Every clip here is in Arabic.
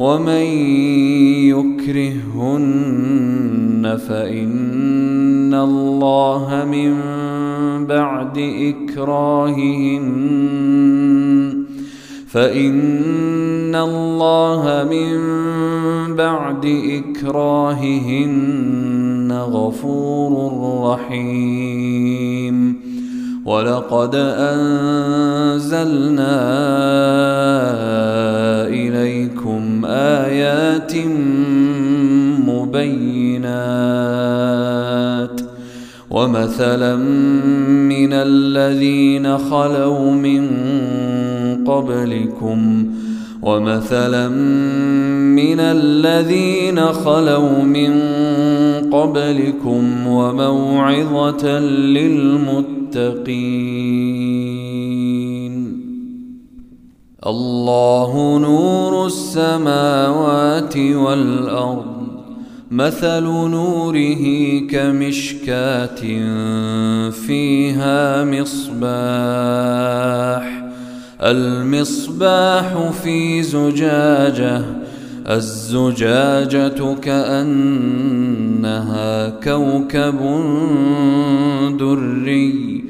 ومن يكرهن فإن الله من بعد إكراههن. فإن الله من بعد إكراههن غفور رحيم. ولقد أنزلنا آيات مبينات ومثلا من الذين خلوا من قبلكم ومثلا من الذين خلوا من قبلكم وموعظة للمتقين الله نور السماوات والأرض مثل نوره كمشكاة فيها مصباح المصباح في زجاجة الزجاجة كأنها كوكب دري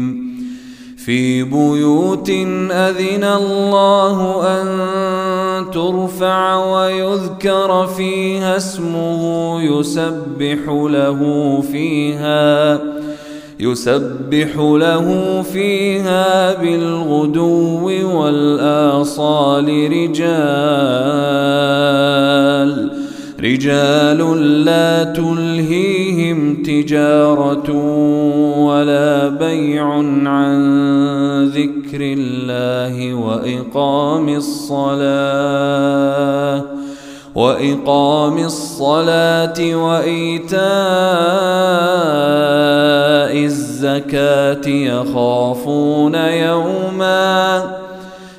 في بيوت أذن الله أن ترفع ويذكر فيها اسمه يسبح له فيها يسبح له فيها بالغدو والآصال رجال رجال لا تلهيهم تجارة ولا بيع عن ذكر الله وإقام الصلاة وإقام الصلاة وإيتاء الزكاة يخافون يوما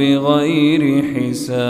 بغير حساب.